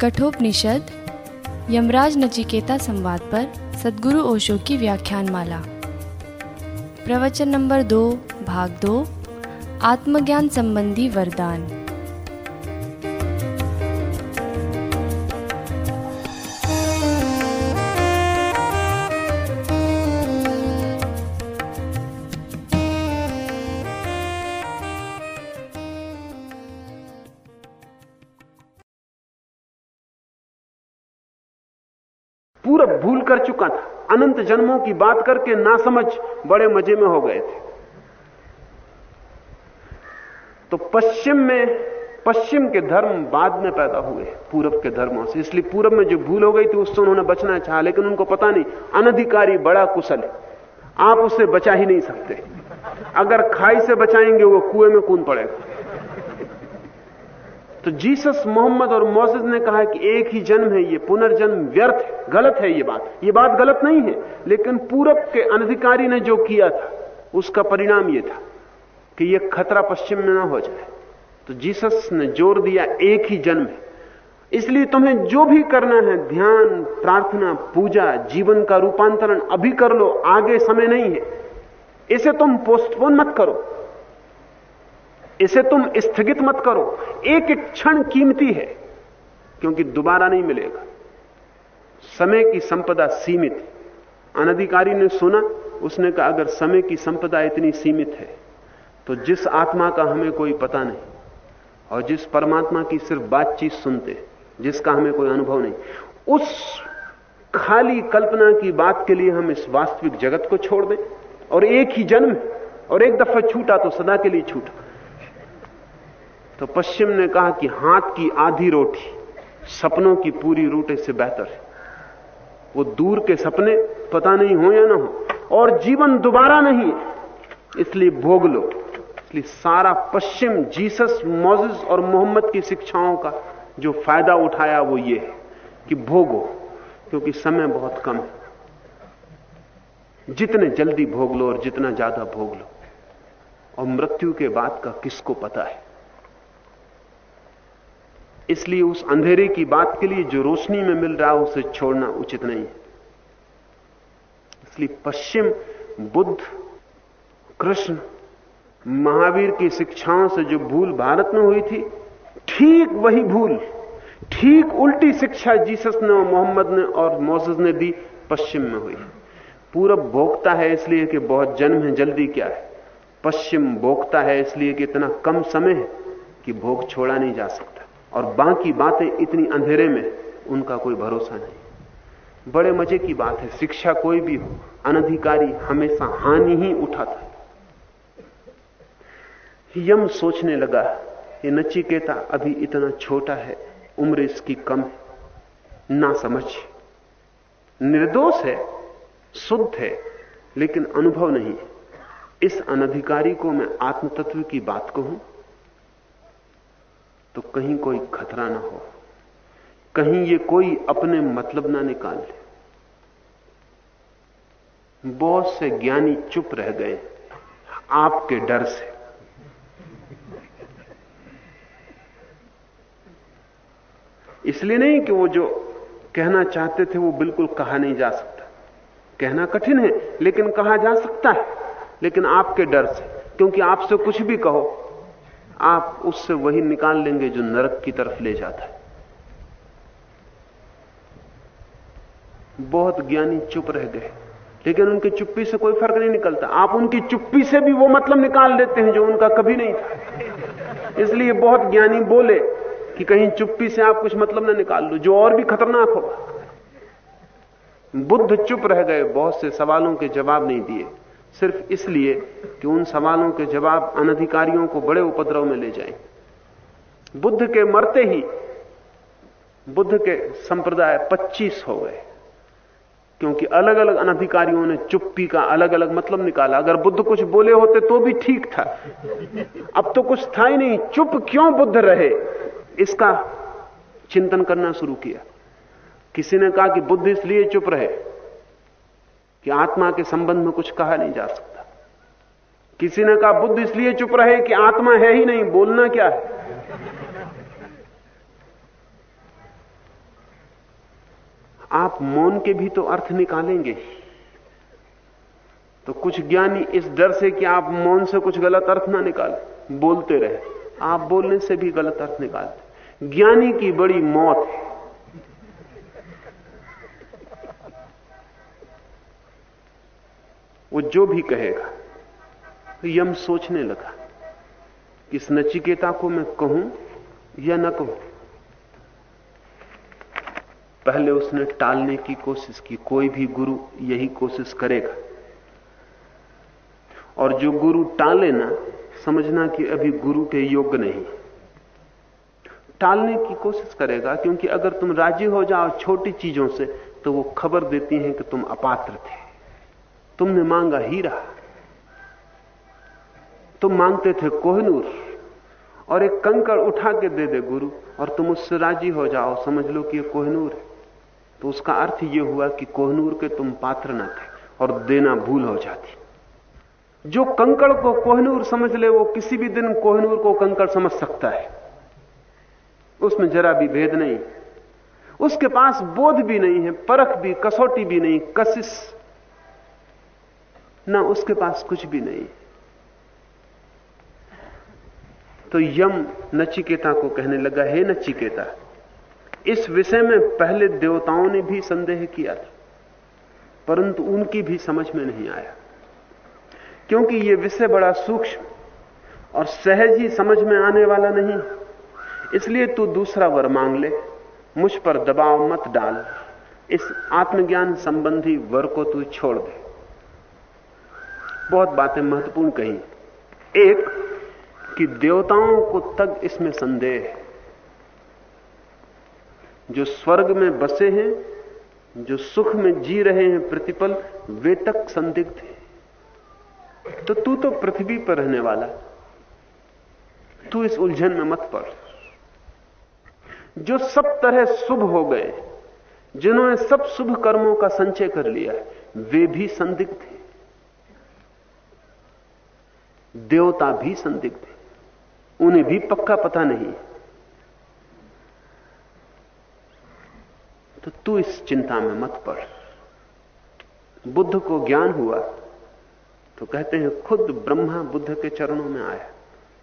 कठोपनिषद, यमराज नचिकेता संवाद पर सदगुरु ओशो की व्याख्यान माला प्रवचन नंबर दो, भाग दो, आत्मज्ञान संबंधी वरदान। अनंत जन्मों की बात करके ना समझ बड़े मज़े में हो गए थे। तो पश्चिम में, पश्चिम के धर्म बाद में पैदा हुए, पूरब के धर्मों से। इसलिए पूरब में जो भूल हो गई थी, उससे उन्होंने बचना चाहा, लेकिन उनको पता नहीं, अनधिकारी बड़ा कुशल है। आप उससे बचा ही नहीं सकते। अगर खाई से बचाएँगे, वो कुएँ में कूद पड़ेगा। तो जीसस, मोहम्मद और मोसेस ने कहा कि एक ही जन्म है, ये पुनर्जन्म व्यर्थ है, गलत है ये बात। ये बात गलत नहीं है, लेकिन पूरब के अनधिकारी ने जो किया था, उसका परिणाम ये था कि ये खतरा पश्चिम में ना हो जाए। तो जीसस ने ज़ोर दिया, एक ही जन्म है। इसलिए तुम्हें जो भी करना है, ध्यान, प्रार्थना, पूजा, जीवन का रूपांतरण अभी कर लो, आगे समय नहीं है। इसे तुम पोस्टपोन मत करो। इसे तुम स्थगित मत करो। एक एक क्षण कीमती है, क्योंकि दोबारा नहीं मिलेगा। समय की संपदा सीमित अनधिकारी ने सुना, उसने कहा, अगर समय की संपदा इतनी सीमित है तो जिस आत्मा का हमें कोई पता नहीं, और जिस परमात्मा की सिर्फ़ बातचीत सुनते, जिसका हमें कोई अनुभव नहीं, उस खाली कल्पना की बात के लिए हम इस वास्तविक जगत को छोड़ दें। और एक ही जन्म, और एक दफ़ा छूटा तो सदा के लिए छूटा। तो पश्चिम ने कहा कि हाथ की आधी रोटी सपनों की पूरी रोटी से बेहतर है। वो दूर के सपने, पता नहीं हो या ना हो, और जीवन दोबारा नहीं, इसलिए भोग लो। इसलिए सारा पश्चिम जीसस मोजिस और मोहम्मद की शिक्षाओं का जो फ़ायदा उठाया वो ये है कि भोगो, क्योंकि समय बहुत कम है। जितने जल्दी भोग लो और जितना ज़्यादा भोग लो, और मृत्यु के बाद का किसको पता है? इसलिए उस अंधेरे की बात के लिए जो रोशनी में मिल रहा है, उसे छोड़ना उचित नहीं है। इसलिए पश्चिम बुद्ध, कृष्ण, महावीर की शिक्षाओं से जो भूल भारत में हुई थी, ठीक वही भूल, ठीक उल्टी शिक्षा जीसस ने और मोहम्मद ने और मोसेस ने दी पश्चिम में हुई पूरब भोगता है इसलिए कि बहुत जन्म है, जल्दी क्या है? पश्चिम भोगता है इसलिए कि इतना कम समय है कि भोग छोड़ा नहीं जा सकता। और बाकी बातें इतनी अंधेरे में, उनका कोई भरोसा नहीं। बड़े मज़े की बात है, शिक्षा कोई भी हो, अनधिकारी हमेशा हानि ही उठाता यम सोचने लगा, ये नचिकेता अभी इतना छोटा है, उम्र इसकी कम है। ना समझ निर्दोष है, शुद्ध है, लेकिन अनुभव नहीं इस अनधिकारी को मैं आत्म तत्व की बात कहूँ तो कहीं कोई खतरा ना हो। कहीं ये कोई अपने मतलब ना निकाल ले। बहुत से ज्ञानी चुप रह गए। आपके डर से। इसलिए नहीं कि वो जो कहना चाहते थे वो बिल्कुल कहा नहीं जा सकता। कहना कठिन है, लेकिन कहा जा सकता है। लेकिन आपके डर से, क्योंकि आपसे कुछ भी कहो आप उससे वही निकाल लेंगे जो नरक की तरफ़ ले जाता है। बहुत ज्ञानी चुप रह गए, लेकिन उनकी चुप्पी से कोई फ़र्क नहीं निकलता। आप उनकी चुप्पी से भी वो मतलब निकाल लेते हैं जो उनका कभी नहीं था। इसलिए बहुत ज्ञानी बोले कि कहीं चुप्पी से आप कुछ मतलब ना निकाल लो, जो और भी खतरनाक होगा। बुद्ध चुप रह गए, बहुत से सवालों के जवाब नहीं दिए। सिर्फ़ इसलिए कि उन सवालों के जवाब अनधिकारियों को बड़े उपद्रव में ले जाए। बुद्ध के मरते ही बुद्ध के संप्रदाय 25 हो गए। क्योंकि अलग अलग अनधिकारियों ने चुप्पी का अलग अलग मतलब निकाला। अगर बुद्ध कुछ बोले होते तो भी ठीक था। अब तो कुछ था ही नहीं। चुप क्यों बुद्ध रहे? इसका चिंतन करना शुरू किया। किसी ने कहा कि बुद्ध इसलिए चुप रहे? कि आत्मा के संबंध में कुछ कहा नहीं जा सकता। किसी ने कहा, बुद्ध इसलिए चुप रहे कि आत्मा है ही नहीं, बोलना क्या है? आप मौन के भी तो अर्थ निकालेंगे। तो कुछ ज्ञानी इस डर से कि आप मौन से कुछ गलत अर्थ ना निकाले, बोलते रहे। आप बोलने से भी गलत अर्थ निकालते। ज्ञानी की बड़ी मौत है। वो जो भी कहेगा, यम सोचने लगा कि इस नचिकेता को मैं कहूँ या न कहूँ। पहले उसने टालने की कोशिश की, कोई भी गुरु यही कोशिश करेगा। और जो गुरु टाले ना, समझना कि अभी गुरु के योग्य नहीं। टालने की कोशिश करेगा, क्योंकि अगर तुम राज़ी हो जाओ छोटी चीज़ों से तो वो खबर देती हैं कि तुम अपात्र थे। तुमने मांगा हीरा। तुम मांगते थे कोहनूर और एक कंकड़ उठा के दे दे गुरु, और तुम उससे राज़ी हो जाओ। समझ लो कि ये कोहनूर है। तो उसका अर्थ यह हुआ कि कोहनूर के तुम पात्र न थे और देना भूल हो जाती। जो कंकड़ को कोहनूर समझ ले, वो किसी भी दिन कोहनूर को कंकड़ समझ सकता है। उसमें जरा भी भेद नहीं उसके पास बोध भी नहीं है, परख भी, कसौटी भी नहीं, कशिश ना उसके पास कुछ भी नहीं। तो यम नचिकेता को कहने लगा, हे नचिकेता, इस विषय में पहले देवताओं ने भी संदेह किया था, परंतु उनकी भी समझ में नहीं आया। क्योंकि यह विषय बड़ा सूक्ष्म और सहज ही समझ में आने वाला नहीं। इसलिए तू दूसरा वर मांग ले, मुझ पर दबाव मत डाल। इस आत्मज्ञान संबंधी वर को तू छोड़ दे। बहुत बातें महत्वपूर्ण कही। एक, कि देवताओं को तक इसमें संदेह है। जो स्वर्ग में बसे हैं, जो सुख में जी रहे हैं प्रतिपल, वे तक संदिग्ध है। तो तू तो पृथ्वी पर रहने वाला तू इस उलझन में मत पड़। जो सब तरह शुभ हो गए, जिन्होंने सब शुभ कर्मों का संचय कर लिया वे भी संदिग्ध थे देवता भी संदिग्ध थे उन्हें भी पक्का पता नहीं है। तो तू इस चिंता में मत पड़। बुद्ध को ज्ञान हुआ तो कहते हैं, खुद ब्रह्मा बुद्ध के चरणों में आया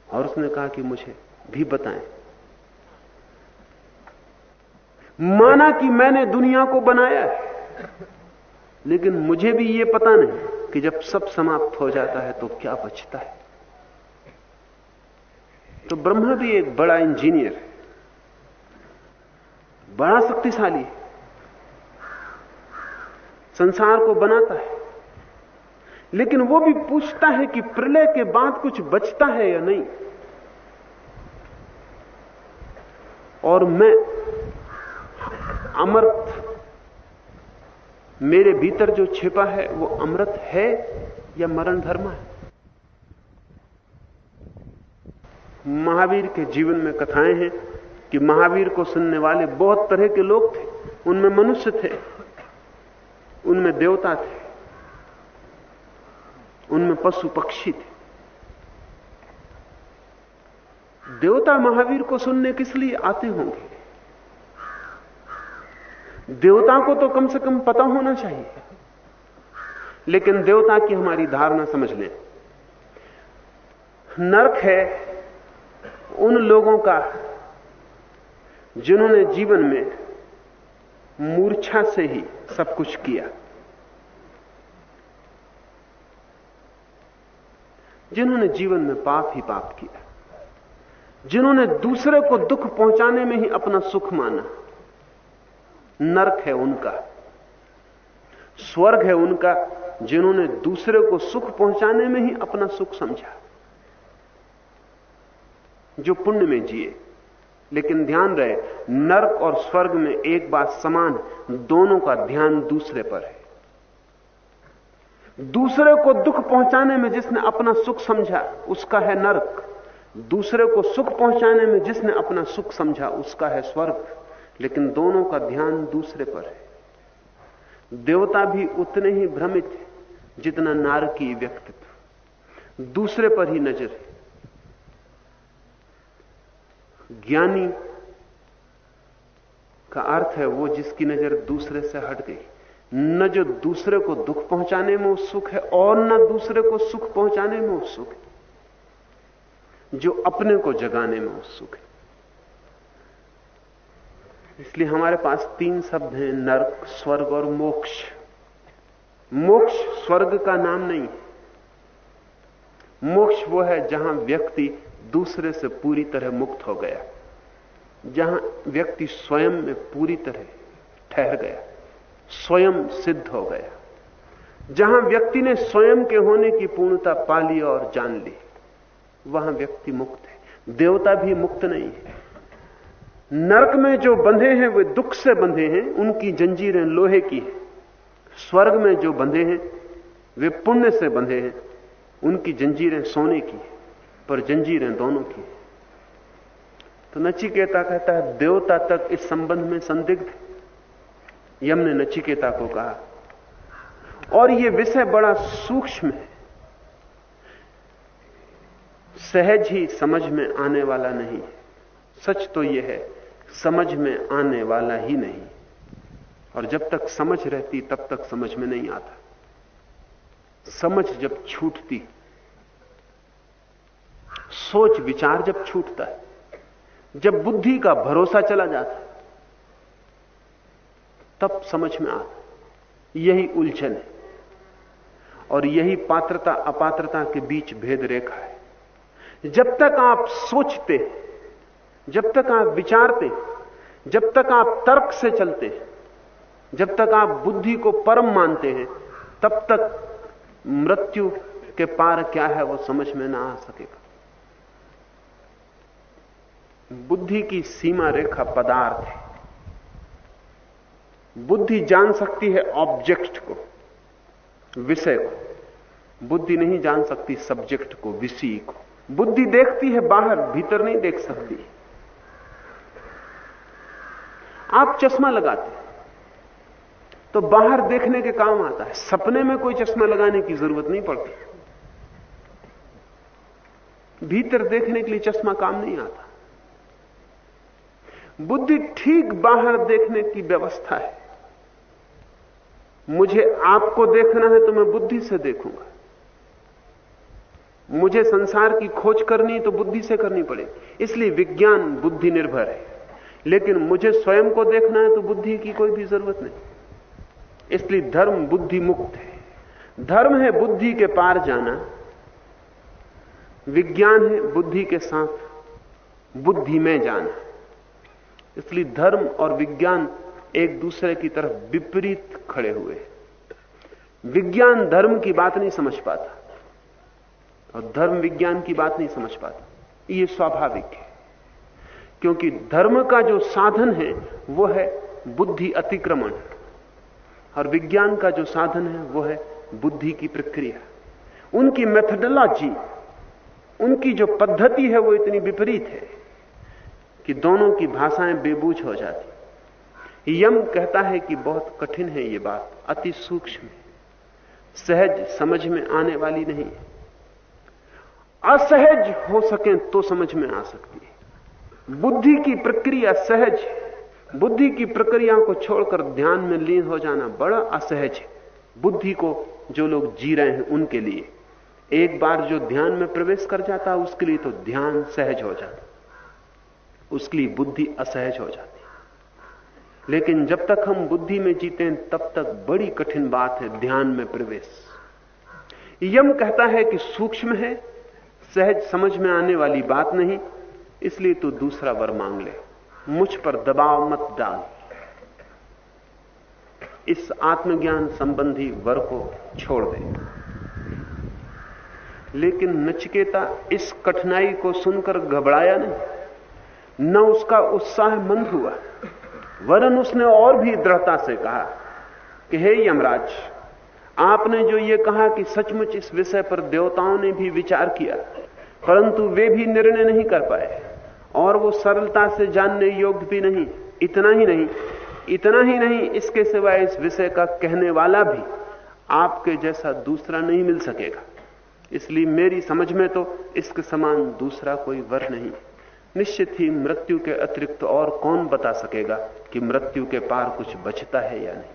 और उसने कहा कि मुझे भी बताएँ। माना कि मैंने दुनिया को बनाया है, लेकिन मुझे भी यह पता नहीं। कि जब सब समाप्त हो जाता है तो क्या बचता है? तो ब्रह्मा भी एक बड़ा इंजीनियर है। बड़ा शक्तिशाली है। संसार को बनाता है। लेकिन वो भी पूछता है कि प्रलय के बाद कुछ बचता है या नहीं। और मैं अमृत मेरे भीतर जो छिपा है, वो अमृत है या मरण धर्म है? महावीर के जीवन में कथाएँ हैं कि महावीर को सुनने वाले बहुत तरह के लोग थे। उनमें मनुष्य थे, उनमें देवता थे, उनमें पशु पक्षी थे। देवता महावीर को सुनने किस लिए आते होंगे? देवता को तो कम से कम पता होना चाहिए। लेकिन देवता की हमारी धारणा समझ लें। नरक है उन लोगों का जिन्होंने जीवन में मूर्छा से ही सब कुछ किया। जिन्होंने जीवन में पाप ही पाप किया। जिन्होंने दूसरे को दुख पहुँचाने में ही अपना सुख माना। नरक है उनका, स्वर्ग है उनका, जिन्होंने दूसरे को सुख पहुँचाने में ही अपना सुख समझा, जो पुण्य में जिए। लेकिन ध्यान रहे, नरक और स्वर्ग में एक बात समान, दोनों का ध्यान दूसरे पर है। दूसरे को दुख पहुँचाने में जिसने अपना सुख समझा, उसका है नरक। दूसरे को सुख पहुँचाने में जिसने अपना सुख समझा, उसका है स्वर्ग। लेकिन दोनों का ध्यान दूसरे पर है। देवता भी उतने ही भ्रमित है जितना नारकी व्यक्तित्व। दूसरे पर ही नज़र है। ज्ञानी का अर्थ है वो जिसकी नज़र दूसरे से हट गई। न जो दूसरे को दुख पहुँचाने में उत्सुक है और न दूसरे को सुख पहुँचाने में उत्सुक है। जो अपने को जगाने में उत्सुक है। इसलिए हमारे पास तीन शब्द हैं, नरक, स्वर्ग और मोक्ष। मोक्ष स्वर्ग का नाम नहीं। मोक्ष वो है जहाँ व्यक्ति दूसरे से पूरी तरह मुक्त हो गया, जहाँ व्यक्ति स्वयं में पूरी तरह ठहर गया, स्वयं सिद्ध हो गया, जहाँ व्यक्ति ने स्वयं के होने की पूर्णता पाली और जान ली, वहाँ व्यक्ति मुक्त है। देवता भी मुक्त नहीं है। नरक में जो बंधे हैं, वे दुख से बंधे हैं, उनकी जंजीरें लोहे की हैं। स्वर्ग में जो बंधे हैं, वे पुण्य से बंधे हैं। उनकी जंजीरें सोने की पर जंजीरें दोनों की तो नचिकेता कहता है, देवता तक इस संबंध में संदिग्ध यम ने नचिकेता को कहा। और यह विषय बड़ा सूक्ष्म है। सहज ही समझ में आने वाला नहीं सच तो यह है समझ में आने वाला ही नहीं। और जब तक समझ रहती, तब तक समझ में नहीं आता। समझ जब छूटती, सोच विचार जब छूटता है, जब बुद्धि का भरोसा चला जाता है, तब समझ में आता यही उलझन है। और यही पात्रता, अपात्रता के बीच भेद रेखा है। जब तक आप सोचते जब तक आप विचारते, जब तक आप तर्क से चलते, जब तक आप बुद्धि को परम मानते हैं, तब तक मृत्यु के पार क्या है वो समझ में ना आ सकेगा। बुद्धि की सीमा रेखा पदार्थ है। बुद्धि जान सकती है ऑब्जेक्ट को, विषय को। बुद्धि नहीं जान सकती सब्जेक्ट को, विषय को। बुद्धि देखती है बाहर, भीतर नहीं देख सकती। आप चश्मा लगाते हैं तो बाहर देखने के काम आता है। सपने में कोई चश्मा लगाने की ज़रूरत नहीं पड़ती। भीतर देखने के लिए चश्मा काम नहीं आता। बुद्धि ठीक बाहर देखने की व्यवस्था है। मुझे आपको देखना है तो मैं बुद्धि से देखूँगा। मुझे संसार की खोज करनी तो बुद्धि से करनी पड़ेगी। इसलिए विज्ञान बुद्धि निर्भर है। लेकिन मुझे स्वयं को देखना है तो बुद्धि की कोई भी ज़रूरत नहीं। इसलिए धर्म बुद्धि मुक्त है। धर्म है बुद्धि के पार जाना, विज्ञान है बुद्धि के साथ बुद्धि में जाना। इसलिए धर्म और विज्ञान एक दूसरे की तरफ़ विपरीत खड़े हुए विज्ञान धर्म की बात नहीं समझ पाता और धर्म विज्ञान की बात नहीं समझ पाता। यह स्वाभाविक है। क्योंकि धर्म का जो साधन है, वो है बुद्धि अतिक्रमण। और विज्ञान का जो साधन है, वो है बुद्धि की प्रक्रिया। उनकी मेथडोलॉजी उनकी जो पद्धति है, वो इतनी विपरीत है कि दोनों की भाषाएँ बेबूझ हो जाती। यम कहता है कि बहुत कठिन है ये बात, अति सूक्ष्म सहज समझ में आने वाली नहीं असहज हो सके तो समझ में आ सकती बुद्धि की प्रक्रिया सहज है। बुद्धि की प्रक्रिया को छोड़कर ध्यान में लीन हो जाना बड़ा असहज है। बुद्धि को जो लोग जी रहे हैं उनके लिए। एक बार जो ध्यान में प्रवेश कर जाता है, उसके लिए तो ध्यान सहज हो जाता उसके लिए बुद्धि असहज हो जाती लेकिन जब तक हम बुद्धि में जीते हैं, तब तक बड़ी कठिन बात है ध्यान में प्रवेश। यम कहता है कि सूक्ष्म है, सहज समझ में आने वाली बात नहीं। इसलिए तू दूसरा वर मांग ले। मुझ पर दबाव मत डाल। इस आत्मज्ञान संबंधी वर को छोड़ दे। लेकिन नचकेता, इस कठिनाई को सुनकर घबराया नहीं। न उसका उत्साह मंद हुआ। वरन उसने और भी दृढ़ता से कहा कि, हे यमराज, आपने जो ये कहा कि सचमुच इस विषय पर देवताओं ने भी विचार किया परंतु वे भी निर्णय नहीं कर पाए और वो सरलता से जानने योग्य भी नहीं, इतना ही नहीं, इतना ही नहीं, इसके सिवाय इस विषय का कहने वाला भी आपके जैसा दूसरा नहीं मिल सकेगा। इसलिए मेरी समझ में तो इसके समान दूसरा कोई वर नहीं। निश्चित ही मृत्यु के अतिरिक्त और कौन बता सकेगा कि मृत्यु के पार कुछ बचता है या नहीं।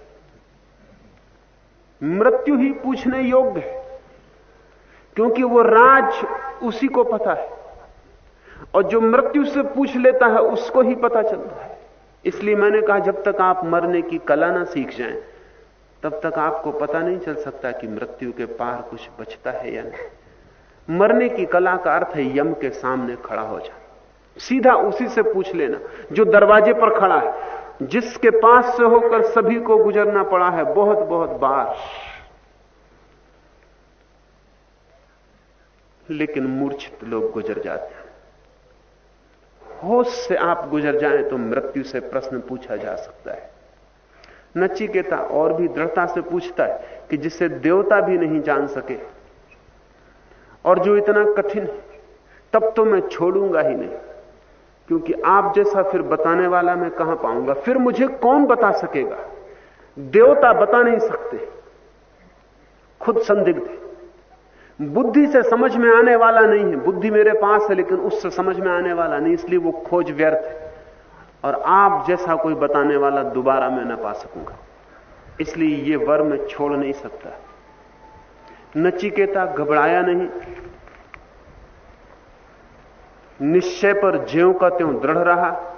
मृत्यु ही पूछने योग्य है, क्योंकि वो राज उसी को पता है। और जो मृत्यु से पूछ लेता है, उसको ही पता चलता है। इसलिए मैंने कहा, जब तक आप मरने की कला ना सीख जाएँ, तब तक आपको पता नहीं चल सकता कि मृत्यु के पार कुछ बचता है या नहीं। मरने की कला का अर्थ है, यम के सामने खड़ा हो जाना। सीधा उसी से पूछ लेना, जो दरवाजे पर खड़ा है। जिसके पास से होकर सभी को गुजरना पड़ा है बहुत बहुत बार। लेकिन मूर्छित लोग गुजर जाते हैं। होश से आप गुजर जाएँ तो मृत्यु से प्रश्न पूछा जा सकता है। नचिकेता और भी दृढ़ता से पूछता है कि जिसे देवता भी नहीं जान सके और जो इतना कठिन है, तब तो मैं छोड़ूँगा ही नहीं, क्योंकि आप जैसा फिर बताने वाला मैं कहाँ पाऊँगा? फिर मुझे कौन बता सकेगा? देवता बता नहीं सकते, खुद संदिग्ध है। बुद्धि से समझ में आने वाला नहीं है। बुद्धि मेरे पास है, लेकिन उससे समझ में आने वाला नहीं, इसलिए वो खोज व्यर्थ है। और आप जैसा कोई बताने वाला दोबारा मैं ना पा सकूँगा। इसलिए ये वर मैं छोड़ नहीं सकता। नचिकेता घबराया नहीं। निश्चय पर ज्यो का त्यों दृढ़ रहा।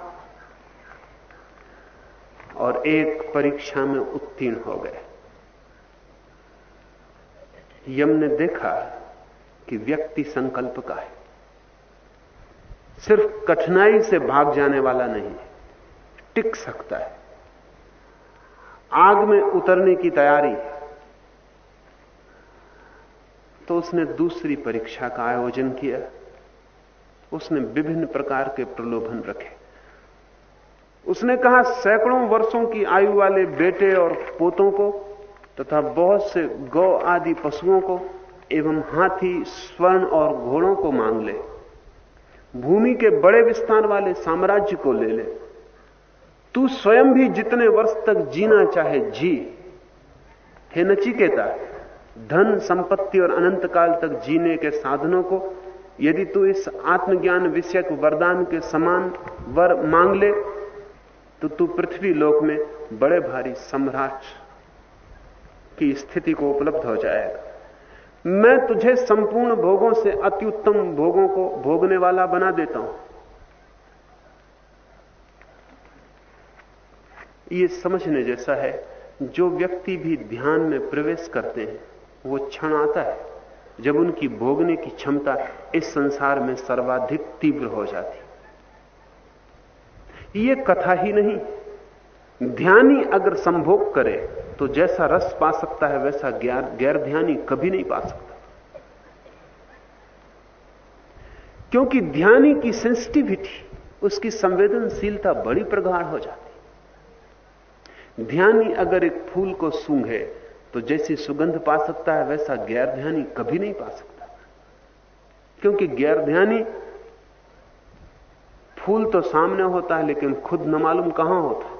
और एक परीक्षा में उत्तीर्ण हो गए। यम ने देखा कि व्यक्ति संकल्प का है। सिर्फ़ कठिनाई से भाग जाने वाला नहीं, टिक सकता है। आग में उतरने की तैयारी तो उसने दूसरी परीक्षा का आयोजन किया। उसने विभिन्न प्रकार के प्रलोभन रखे। उसने कहा, सैकड़ों वर्षों की आयु वाले बेटे और पोतों को तथा बहुत से गौ आदि पशुओं को एवं हाथी, स्वर्ण और घोड़ों को मांग ले। भूमि के बड़े विस्तार वाले साम्राज्य को ले ले। तू स्वयं भी जितने वर्ष तक जीना चाहे, जी। हे नचिकेता, धन, संपत्ति और अनंत काल तक जीने के साधनों को यदि तू इस आत्मज्ञान विषयक वरदान के समान वर मांग ले तो तू पृथ्वी लोक में बड़े भारी सम्राट की स्थिति को उपलब्ध हो जाएगा। मैं तुझे संपूर्ण भोगों से अति उत्तम भोगों को भोगने वाला बना देता हूँ। ये समझने जैसा है, जो व्यक्ति भी ध्यान में प्रवेश करते हैं, वो क्षण आता है, जब उनकी भोगने की क्षमता इस संसार में सर्वाधिक तीव्र हो जाती ये कथा ही नहीं, ध्यानी अगर संभोग करे तो जैसा रस पा सकता है, वैसा गैर ध्यानी कभी नहीं पा सकता। क्योंकि ध्यानी की सेंसिटिविटी उसकी संवेदनशीलता बड़ी प्रगाढ़ हो जाती ध्यानी अगर एक फूल को सूंघे तो जैसी सुगंध पा सकता है, वैसा गैर ध्यानी कभी नहीं पा सकता। क्योंकि गैर ध्यानी, फूल तो सामने होता है, लेकिन खुद न मालूम कहाँ होता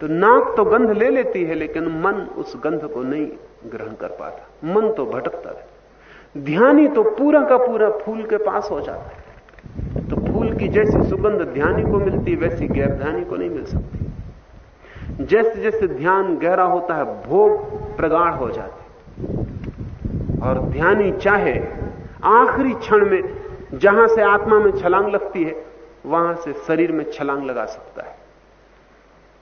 तो नाक तो गंध ले लेती है, लेकिन मन उस गंध को नहीं ग्रहण कर पाता। मन तो भटकता है। ध्यानी तो पूरा का पूरा फूल के पास हो जाता है। तो फूल की जैसी सुगंध ध्यानी को मिलती, वैसी गैर ध्यानी को नहीं मिल सकती। जैसे जैसे ध्यान गहरा होता है, भोग प्रगाढ़ हो जाते और ध्यानी चाहे आखिरी क्षण में, जहाँ से आत्मा में छलांग लगती है, वहाँ से शरीर में छलांग लगा सकता है।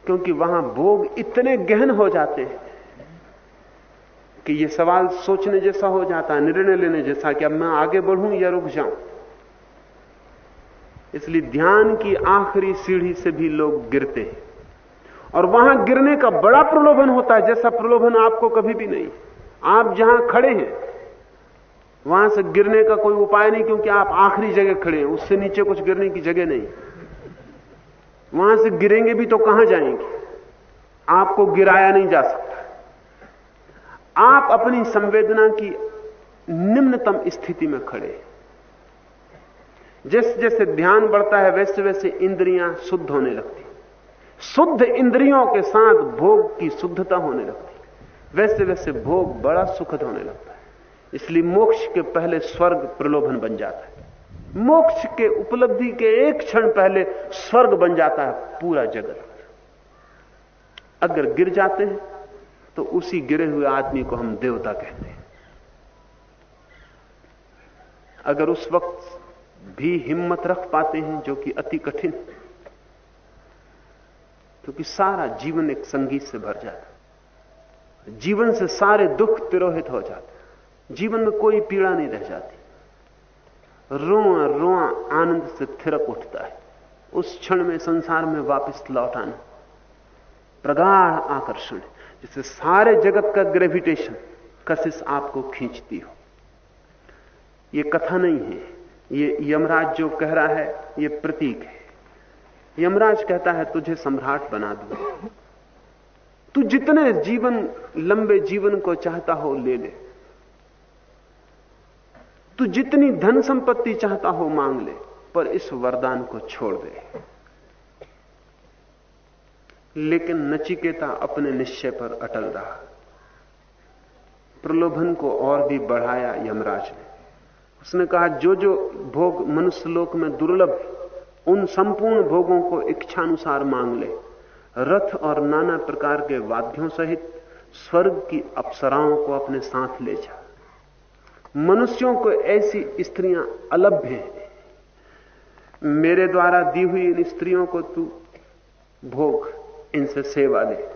क्योंकि वहाँ भोग इतने गहन हो जाते हैं कि यह सवाल सोचने जैसा हो जाता है निर्णय लेने जैसा कि अब मैं आगे बढ़ूं या रुक जाऊँ। इसलिए ध्यान की आखिरी सीढ़ी से भी लोग गिरते हैं। और वहाँ गिरने का बड़ा प्रलोभन होता है, जैसा प्रलोभन आपको कभी भी नहीं। आप जहाँ खड़े हैं, वहाँ से गिरने का कोई उपाय नहीं, क्योंकि आप आखिरी जगह खड़े हैं, उससे नीचे कुछ गिरने की जगह नहीं। वहाँ से गिरेंगे भी तो कहाँ जाएँगे? आपको गिराया नहीं जा सकता। आप अपनी संवेदना की निम्नतम स्थिति में खड़े जैसे जैसे ध्यान बढ़ता है वैसे वैसे इंद्रियाँ शुद्ध होने लगती शुद्ध इंद्रियों के साथ भोग की शुद्धता होने लगती वैसे वैसे भोग बड़ा सुखद होने लगता है। इसलिए मोक्ष के पहले स्वर्ग प्रलोभन बन जाता है। मोक्ष के उपलब्धि के एक क्षण पहले स्वर्ग बन जाता है पूरा जगत। अगर गिर जाते हैं तो उसी गिरे हुए आदमी को हम देवता कहते हैं। अगर उस वक्त भी हिम्मत रख पाते हैं, जो कि अति कठिन क्योंकि सारा जीवन एक संगीत से भर जाता जीवन से सारे दुख तिरोहित हो जाते जीवन में कोई पीड़ा नहीं रह जाती। रोआ रोआ आनंद से थिरक उठता है। उस क्षण में संसार में वापस लौट आना। प्रगाढ़ आकर्षण जिससे सारे जगत का ग्रेविटेशन कशिश आपको खींचती हो। ये कथा नहीं है। ये यमराज जो कह रहा है, ये प्रतीक है। यमराज कहता है, तुझे सम्राट बना दू। तू जितने जीवन, लंबे जीवन को चाहता हो, ले ले। तू जितनी धन संपत्ति चाहता हो मांग ले, पर इस वरदान को छोड़ दे। लेकिन नचिकेता अपने निश्चय पर अटल रहा। प्रलोभन को और भी बढ़ाया यमराज ने। उसने कहा जो जो भोग मनुष्य लोक में दुर्लभ उन संपूर्ण भोगों को इच्छानुसार मांग ले। रथ और नाना प्रकार के वाद्यों सहित स्वर्ग की अप्सराओं को अपने साथ ले जा। मनुष्यों को ऐसी स्त्रियाँ अलभ्य हैं। मेरे द्वारा दी हुई इन स्त्रियों को तू भोग, इनसे सेवा ले।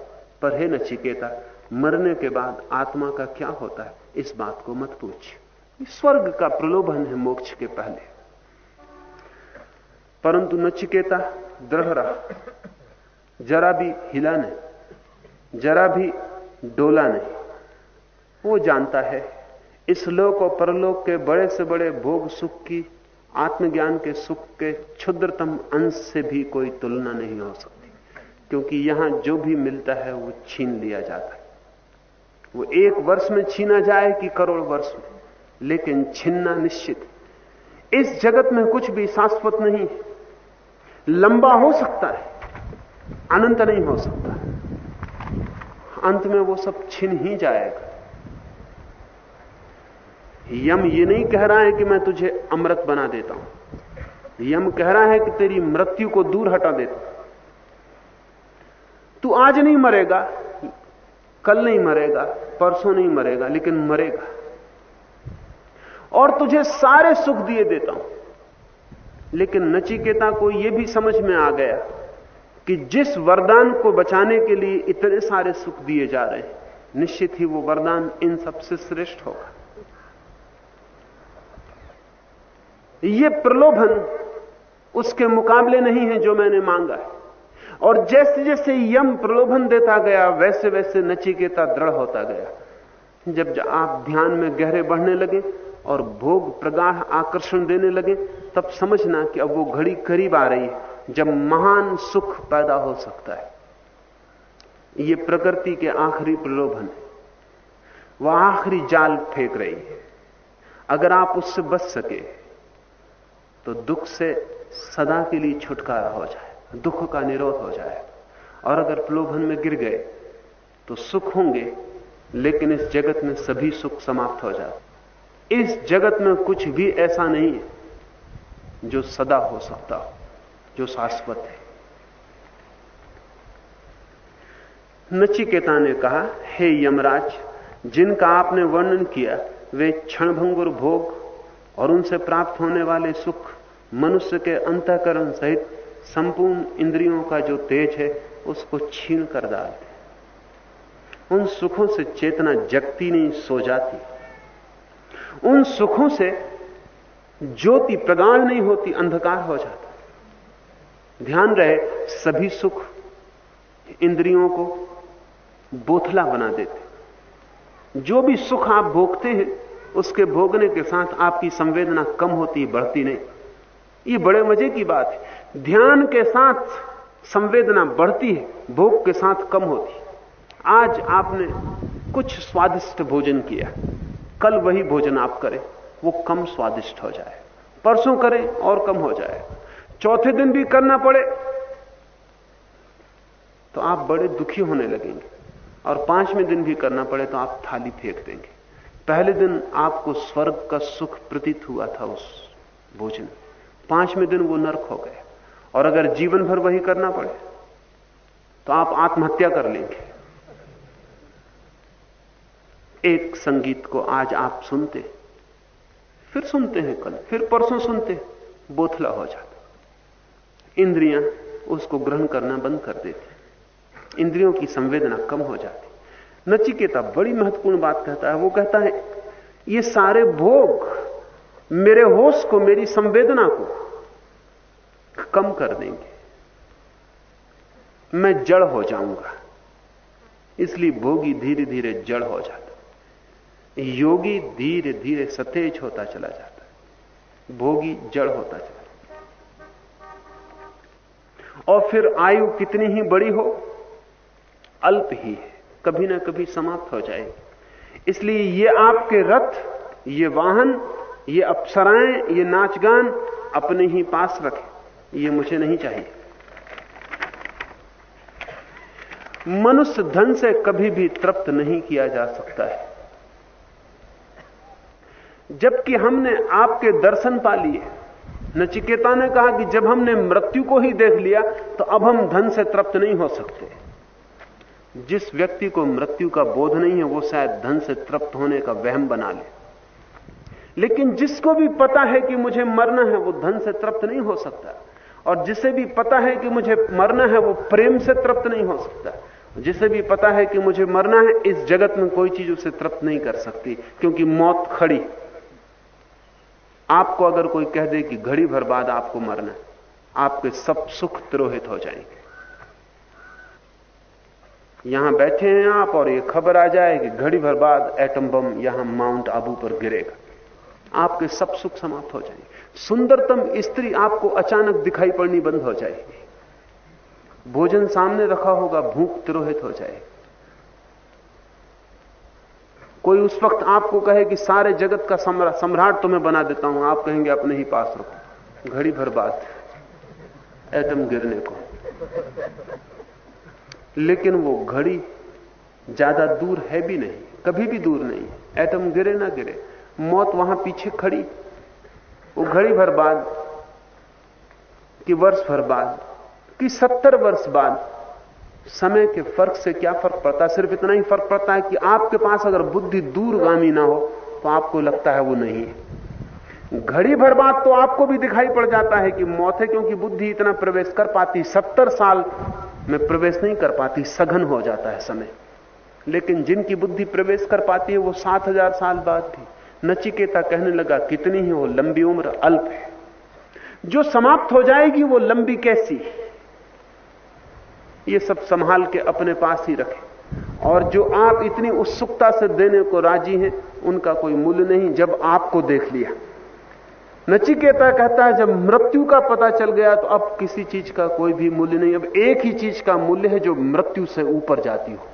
पर है नचिकेता, मरने के बाद आत्मा का क्या होता है? इस बात को मत पूछ। स्वर्ग का प्रलोभन है मोक्ष के पहले। परंतु नचिकेता दृढ़ रहा जरा भी हिला नहीं, जरा भी डोला नहीं। वो जानता है इस लोक और परलोक के बड़े से बड़े भोग सुख की, आत्मज्ञान के सुख के क्षुद्रतम अंश से भी कोई तुलना नहीं हो सकती। क्योंकि यहाँ जो भी मिलता है, वो छीन लिया जाता है। वो एक वर्ष में छीना जाए कि करोड़ वर्ष में, लेकिन छीनना निश्चित इस जगत में कुछ भी शाश्वत नहीं लंबा हो सकता है, अनंत नहीं हो सकता। अंत में वो सब छिन ही जाएगा। यम ये नहीं कह रहा है कि मैं तुझे अमृत बना देता हूँ। यम कह रहा है कि तेरी मृत्यु को दूर हटा देता तू आज नहीं मरेगा, कल नहीं मरेगा, परसों नहीं मरेगा, लेकिन मरेगा। और तुझे सारे सुख दिए देता हूँ। लेकिन नचिकेता को यह भी समझ में आ गया कि जिस वरदान को बचाने के लिए इतने सारे सुख दिए जा रहे हैं, निश्चित ही वो वरदान इन सबसे श्रेष्ठ होगा। ये प्रलोभन उसके मुकाबले नहीं है जो मैंने मांगा है। और जैसे जैसे यम प्रलोभन देता गया वैसे वैसे नचिकेता दृढ़ होता गया। जब आप ध्यान में गहरे बढ़ने लगे और भोग प्रगाढ़ आकर्षण देने लगे, तब समझना कि अब वो घड़ी करीब आ रही है, जब महान सुख पैदा हो सकता है। ये प्रकृति के आखिरी प्रलोभन है। वह आखिरी जाल फेंक रही है। अगर आप उससे बच सके तो दुख से सदा के लिए छुटकारा हो जाए, दुख का निरोध हो जाए। और अगर प्रलोभन में गिर गए तो सुख होंगे, लेकिन इस जगत में सभी सुख समाप्त हो जाते इस जगत में कुछ भी ऐसा नहीं है जो सदा हो सकता हो, जो शाश्वत है। नचिकेता ने कहा, हे यमराज, जिनका आपने वर्णन किया, वे क्षणभंगुर भोग और उनसे प्राप्त होने वाले सुख मनुष्य के अंतकरण सहित संपूर्ण इंद्रियों का जो तेज है, उसको छीन कर डालते उन सुखों से चेतना जगती नहीं, सो जाती। उन सुखों से ज्योति प्रगाढ़ नहीं होती, अंधकार हो जाता। ध्यान रहे, सभी सुख इंद्रियों को बोथला बना देते जो भी सुख आप भोगते हैं, उसके भोगने के साथ आपकी संवेदना कम होती, बढ़ती नहीं। ये बड़े मज़े की बात है। ध्यान के साथ संवेदना बढ़ती है, भोग के साथ कम होती है। आज आपने कुछ स्वादिष्ट भोजन किया, कल वही भोजन आप करें, वो कम स्वादिष्ट हो जाए। परसों करें और कम हो जाए। चौथे दिन भी करना पड़े तो आप बड़े दुखी होने लगेंगे। और पाँचवें दिन भी करना पड़े तो आप थाली फेंक देंगे। पहले दिन आपको स्वर्ग का सुख प्रतीत हुआ था उस भोजन पाँचवें दिन वो नर्क हो गए। और अगर जीवन भर वही करना पड़े तो आप आत्महत्या कर लेंगे। एक संगीत को आज आप सुनते, फिर सुनते हैं कल, फिर परसों सुनते, बोथला हो जाता। इंद्रियाँ उसको ग्रहण करना बंद कर देती इंद्रियों की संवेदना कम हो जाती। नचिकेता बड़ी महत्वपूर्ण बात कहता है, वो कहता है, ये सारे भोग मेरे होश को, मेरी संवेदना को कम कर देंगे। मैं जड़ हो जाऊँगा। इसलिए भोगी धीरे धीरे जड़ हो जाता योगी धीरे धीरे सतेज होता चला जाता भोगी जड़ होता चला और फिर आयु कितनी ही बड़ी हो, अल्प ही है। कभी ना कभी समाप्त हो जाएगी। इसलिए ये आपके रथ, ये वाहन ये अप्सराएँ, ये नाचगान अपने ही पास रखें। ये मुझे नहीं चाहिए। मनुष्य धन से कभी भी तृप्त नहीं किया जा सकता है। जबकि हमने आपके दर्शन पा लिए। नचिकेता ने कहा कि जब हमने मृत्यु को ही देख लिया तो अब हम धन से तृप्त नहीं हो सकते। जिस व्यक्ति को मृत्यु का बोध नहीं है, वो शायद धन से तृप्त होने का वहम बना ले। लेकिन जिसको भी पता है कि मुझे मरना है, वो धन से तृप्त नहीं हो सकता। और जिसे भी पता है कि मुझे मरना है, वो प्रेम से तृप्त नहीं हो सकता। जिसे भी पता है कि मुझे मरना है, इस जगत में कोई चीज़ उसे तृप्त नहीं कर सकती, क्योंकि मौत खड़ी। आपको अगर कोई कह दे कि घड़ी भर बाद आपको मरना है, आपके सब सुख तिरोहित हो जाएँगे। यहाँ बैठे हैं आप और ये खबर आ जाए कि घड़ी भर बाद एटम बम यहाँ माउंट आबू पर गिरेगा। आपके सब सुख समाप्त हो जाएँगे। सुंदरतम स्त्री आपको अचानक दिखाई पड़नी बंद हो जाएगी। भोजन सामने रखा होगा, भूख तिरोहित हो जाएगी। कोई उस वक्त आपको कहे कि सारे जगत का सम्राट तुम्हें बना देता हूँ, आप कहेंगे, अपने ही पास रखो। घड़ी भर बात एटम गिरने को। लेकिन वो घड़ी ज़्यादा दूर है भी नहीं, कभी भी दूर नहीं एटम गिरे ना गिरे। मौत वहाँ पीछे खड़ी। वो घड़ी भर बाद कि वर्ष भर बाद, कि सत्तर वर्ष बाद, समय के फ़र्क से क्या फ़र्क पड़ता है? सिर्फ़ इतना ही फ़र्क पड़ता है कि आपके पास अगर बुद्धि दूरगामी ना हो तो आपको लगता है वो नहीं है। घड़ी भर बाद तो आपको भी दिखाई पड़ जाता है कि मौत है, क्योंकि बुद्धि इतना प्रवेश कर पाती, सत्तर साल में प्रवेश नहीं कर पाती, सघन हो जाता है समय। लेकिन जिनकी बुद्धि प्रवेश कर पाती है, वो सात हज़ार साल बाद भी नचिकेता कहने लगा, कितनी ही हो लंबी उम्र, अल्प है। जो समाप्त हो जाएगी, वो लंबी कैसी ये सब संभाल के अपने पास ही रखें। और जो आप इतनी उत्सुकता से देने को राज़ी हैं, उनका कोई मूल्य नहीं, जब आपको देख लिया। नचिकेता कहता है, जब मृत्यु का पता चल गया तो अब किसी चीज़ का कोई भी मूल्य नहीं। अब एक ही चीज़ का मूल्य है, जो मृत्यु से ऊपर जाती हो।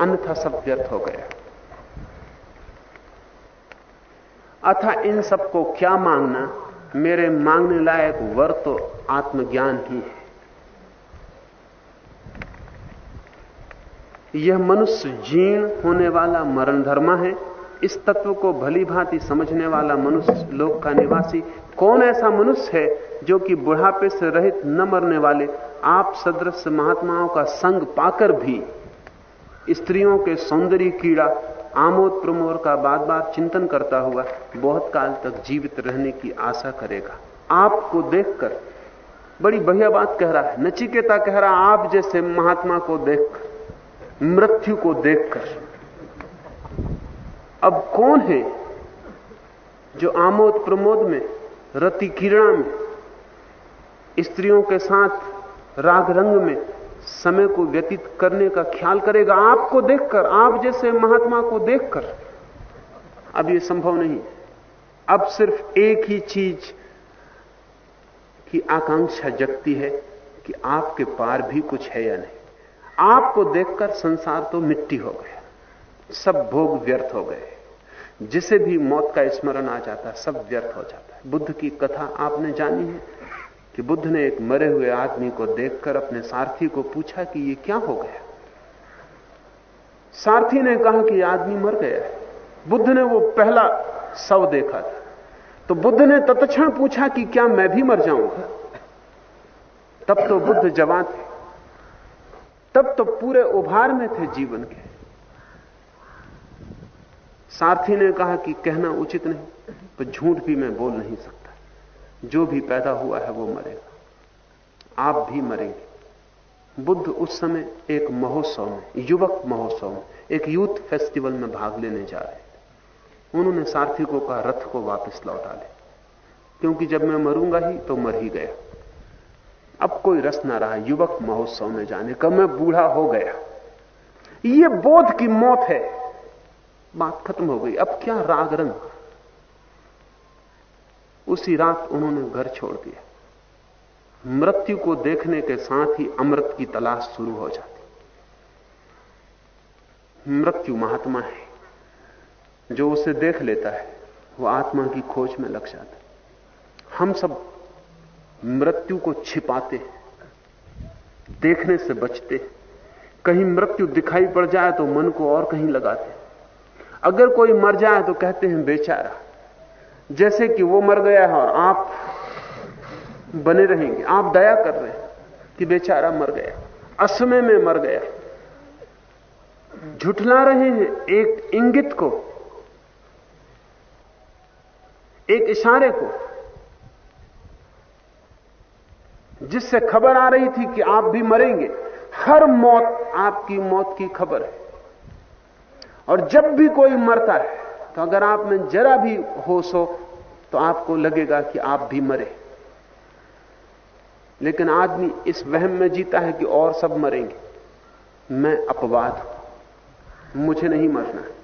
अन्यथा सब व्यर्थ हो गया। अथा इन सबको क्या मांगना? मेरे मांगने लायक वर तो आत्मज्ञान ही है। यह मनुष्य जीर्ण होने वाला मरण धर्मा है। इस तत्व को भली भांति समझने वाला मनुष्य लोक का निवासी कौन ऐसा मनुष्य है जो कि बुढ़ापे से रहित न मरने वाले आप सदृश महात्माओं का संग पाकर भी स्त्रियों के सौंदर्य कीड़ा आमोद प्रमोद का बार बार चिंतन करता हुआ बहुत काल तक जीवित रहने की आशा करेगा। आपको देखकर बड़ी बढ़िया बात कह रहा है, नचिकेता कह रहा, आप जैसे महात्मा को देखकर मृत्यु को देखकर। अब कौन है जो आमोद प्रमोद में रति किरणा में, स्त्रियों के साथ राग रंग में समय को व्यतीत करने का ख्याल करेगा आपको देखकर, आप जैसे महात्मा को देखकर। अब यह संभव नहीं। अब सिर्फ़ एक ही चीज़ की आकांक्षा जगती है कि आपके पार भी कुछ है या नहीं। आपको देखकर संसार तो मिट्टी हो गया। सब भोग व्यर्थ हो गए। जिसे भी मौत का स्मरण आ जाता, सब व्यर्थ हो जाता है। बुद्ध की कथा आपने जानी है। कि बुद्ध ने एक मरे हुए आदमी को देखकर अपने सारथी को पूछा कि ये क्या हो गया? सारथी ने कहा कि आदमी मर गया है। बुद्ध ने वो पहला शव देखा था। तो बुद्ध ने तत्क्षण पूछा कि क्या मैं भी मर जाऊँगा? तब तो बुद्ध जवान थे। तब तो पूरे उभार में थे जीवन के। सारथी ने कहा कि कहना उचित नहीं तो झूठ भी मैं बोल नहीं सकता। जो भी पैदा हुआ है वो मरेगा। आप भी मरेंगे। बुद्ध उस समय एक महोत्सव में, युवक महोत्सव में, एक यूथ फेस्टिवल में भाग लेने जा रहे थे। उन्होंने सारथी को कहा रथ को वापस लौटा ले क्योंकि जब मैं मरूँगा ही तो मर ही गया। अब कोई रस ना रहा युवक महोत्सव में जाने का। मैं बूढ़ा हो गया। ये बोध की मौत है। बात खत्म हो गई। अब क्या राग रंग? उसी रात उन्होंने घर छोड़ दिया। मृत्यु को देखने के साथ ही अमृत की तलाश शुरू हो जाती। मृत्यु महात्मा है। जो उसे देख लेता है, वो आत्मा की खोज में लग जाता हम सब मृत्यु को छिपाते देखने से बचते कहीं मृत्यु दिखाई पड़ जाए तो मन को और कहीं लगाते अगर कोई मर जाए तो कहते हैं, बेचारा जैसे कि वो मर गया है और आप बने रहेंगे। आप दया कर रहे हैं कि बेचारा मर गया, असमय में मर गया। झुठला रहे हैं एक इंगित को, एक इशारे को, जिससे खबर आ रही थी कि आप भी मरेंगे। हर मौत आपकी मौत की खबर है। और जब भी कोई मरता है तो अगर आप में जरा भी होश हो तो आपको लगेगा कि आप भी मरे। लेकिन आदमी इस वहम में जीता है कि और सब मरेंगे। मैं अपवाद हूँ। मुझे नहीं मरना है।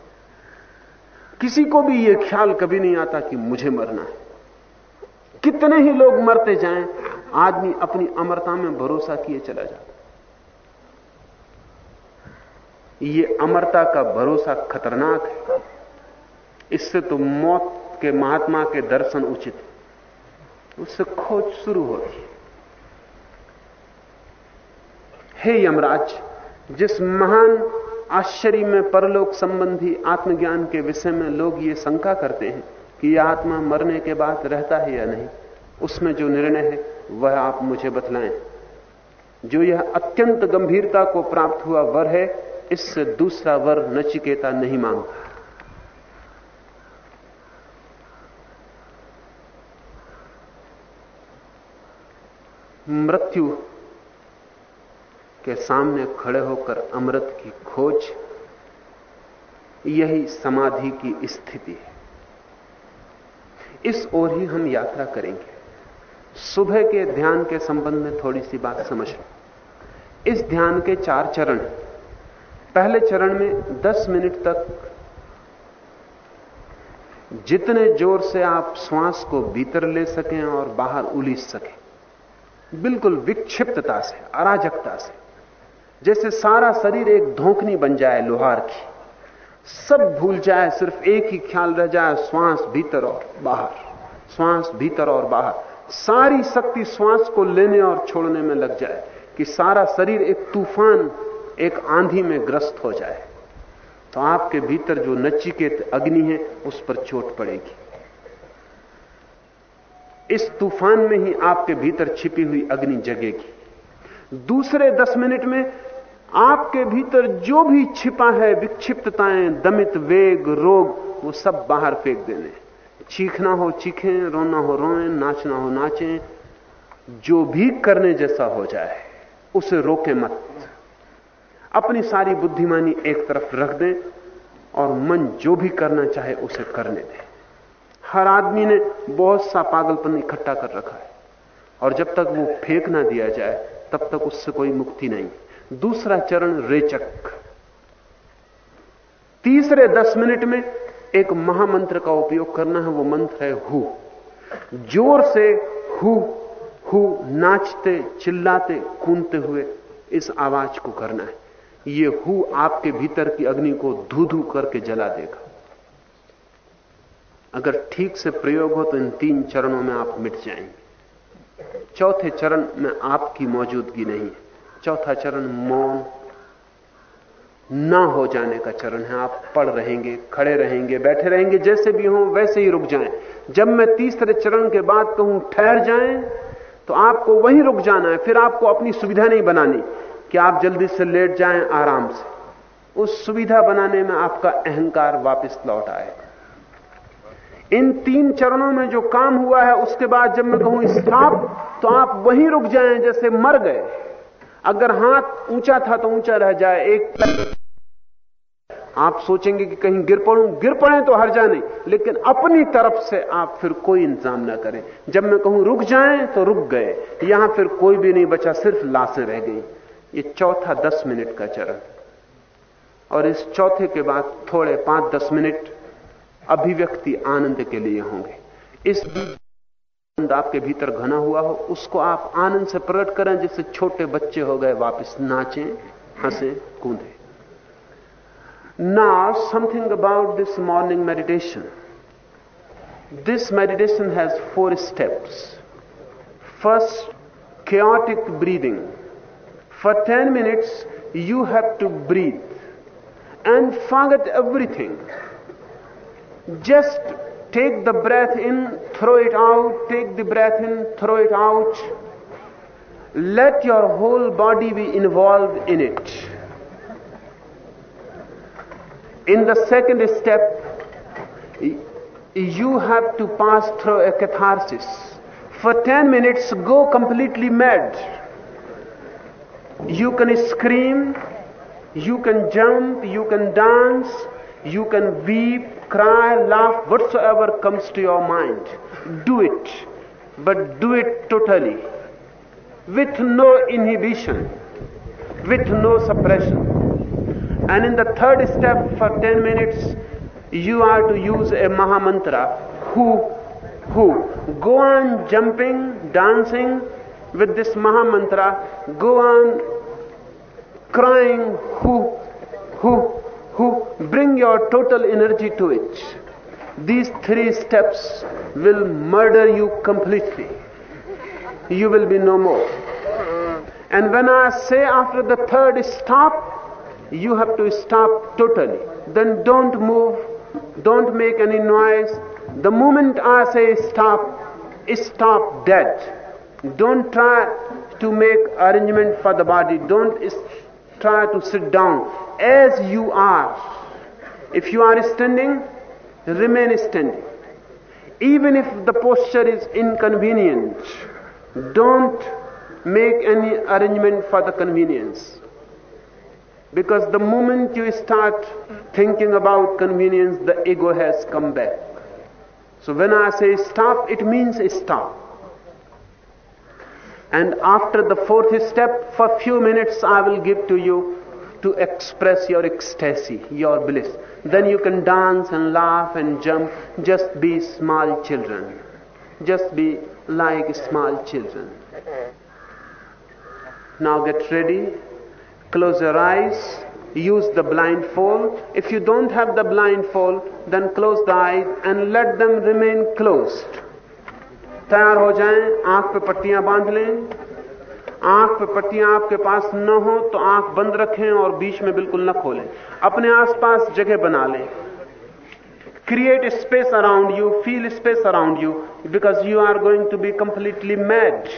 किसी को भी यह ख्याल कभी नहीं आता कि मुझे मरना है। कितने ही लोग मरते जाएँ, आदमी अपनी अमरता में भरोसा किए चला जाता ये अमरता का भरोसा खतरनाक है। इससे तो मौत के महात्मा के दर्शन उचित उससे खोज शुरू होती है। हे यमराज, जिस महान आश्चर्य में परलोक संबंधी आत्मज्ञान के विषय में लोग ये शंका करते हैं कि यह आत्मा मरने के बाद रहता है या नहीं, उसमें जो निर्णय है, वह आप मुझे बतलाएँ। जो यह अत्यंत गंभीरता को प्राप्त हुआ वर है, इससे दूसरा वर नचिकेता नहीं माँगता। मृत्यु के सामने खड़े होकर अमृत की खोज, यही समाधि की स्थिति है। इस ओर ही हम यात्रा करेंगे। सुबह के ध्यान के संबंध में थोड़ी सी बात समझ लो। इस ध्यान के चार चरण पहले चरण में 10 मिनट तक जितने ज़ोर से आप श्वास को भीतर ले सकें और बाहर उलीझ सकें। बिल्कुल विक्षिप्तता से, अराजकता से। जैसे सारा शरीर एक धोखनी बन जाए लोहार की। सब भूल जाए, सिर्फ़ एक ही ख्याल रह जाए, श्वास भीतर और बाहर। श्वास भीतर और बाहर। सारी शक्ति श्वास को लेने और छोड़ने में लग जाए कि सारा शरीर एक तूफ़ान, एक आंधी में ग्रस्त हो जाए। तो आपके भीतर जो नचिकेत अग्नि है, उस पर चोट पड़ेगी। इस तूफ़ान में ही आपके भीतर छिपी हुई अग्नि जगेगी। दूसरे दस मिनट में आपके भीतर जो भी छिपा है, विक्षिप्तताएँ, दमित वेग, रोग, वो सब बाहर फेंक देने। चीखना हो चीखें, रोना हो रोएँ, नाचना हो नाचें, जो भी करने जैसा हो जाए, उसे रोके मत। अपनी सारी बुद्धिमानी एक तरफ़ रख दें और मन जो भी करना चाहे उसे करने दें। हर आदमी ने बहुत सा पागलपन इकट्ठा कर रखा है। और जब तक वो फेंक ना दिया जाए, तब तक उससे कोई मुक्ति नहीं। दूसरा चरण रेचक। तीसरे दस मिनट में एक महामंत्र का उपयोग करना है, वो मंत्र है हु। ज़ोर से हु हु नाचते, चिल्लाते, कूदते हुए इस आवाज़ को करना है। ये हु आपके भीतर की अग्नि को धू धू करके जला देगा। अगर ठीक से प्रयोग हो तो इन तीन चरणों में आप मिट जाएँगे। चौथे चरण में आपकी मौजूदगी नहीं है। चौथा चरण मौन, ना हो जाने का चरण है। आप पढ़ रहेंगे, खड़े रहेंगे, बैठे रहेंगे, जैसे भी हो, वैसे ही रुक जाएँ। जब मैं तीसरे चरण के बाद कहूँ ठहर जाएँ तो आपको वहीं रुक जाना है। फिर आपको अपनी सुविधा नहीं बनानी कि आप जल्दी से लेट जाएँ आराम से। उस सुविधा बनाने में आपका अहंकार वापस लौट आएगा। इन तीन चरणों में जो काम हुआ है, उसके बाद जब मैं कहूँ स्टॉप तो आप वहीं रुक जाएँ जैसे मर गए। अगर हाथ ऊँचा था तो ऊँचा रह जाए, एक आप सोचेंगे कि कहीं गिर पड़ू, गिर पड़े तो हर जा नहीं। लेकिन अपनी तरफ़ से आप फिर कोई इंतज़ाम ना करें। जब मैं कहूँ रुक जाएँ तो रुक गए। यहाँ फिर कोई भी नहीं बचा, सिर्फ़ लाशें रह गई। ये चौथा दस मिनट का चरण। और इस चौथे के बाद थोड़े पाँच दस मिनट अभिव्यक्ति आनंद के लिए होंगे। इस आनंद आपके भीतर घना हुआ हो, उसको आप आनंद से प्रकट करें जैसे छोटे बच्चे हो गए, वापस नाचें, हंसे, कूदे। ना something about this morning meditation this meditation has four steps first chaotic breathing for ten minutes you have to breathe and forget everything Just take the breath in, throw it out, take the breath in, throw it out. Let your whole body be involved in it. In the second step, you have to pass through a catharsis. For 10 minutes, go completely mad. You can scream, you can jump, you can dance, you can weep, cry, laugh, whatsoever comes to your mind. Do it, but do it totally, with no inhibition, with no suppression. And in the third step, for 10 minutes, you are to use a Maha Mantra. Who? Who? Go on jumping, dancing with this Maha Mantra. Go on crying. Who? Who? Who? Bring your total energy to it. These three steps will murder you completely. You will be no more. And when I say after the third stop, you have to stop totally. Then don't move, don't make any noise. The moment I say stop, stop dead. Don't try to make arrangement for the body. Don't try to sit down as you are. If you are standing, remain standing. Even if the posture is inconvenient, don't make any arrangement for the convenience. Because the moment you start thinking about convenience, the ego has come back. So when I say stop, it means stop. And after the fourth step, for a few minutes I will give to you to express your ecstasy, your bliss. Then you can dance and laugh and jump. Just be small children. Just be like small children. Now get ready. Close your eyes. Use the blindfold. If you don't have the blindfold, then close the eyes and let them remain closed. तैयार हो जाए, आँख पे पट्टियाँ बाँध लें। आँख पे पट्टियाँ आपके पास न हो तो आँख बंद रखें और बीच में बिल्कुल न खोलें। अपने आसपास जगह बना लें। Create space around you feel space around you because you are going to be completely match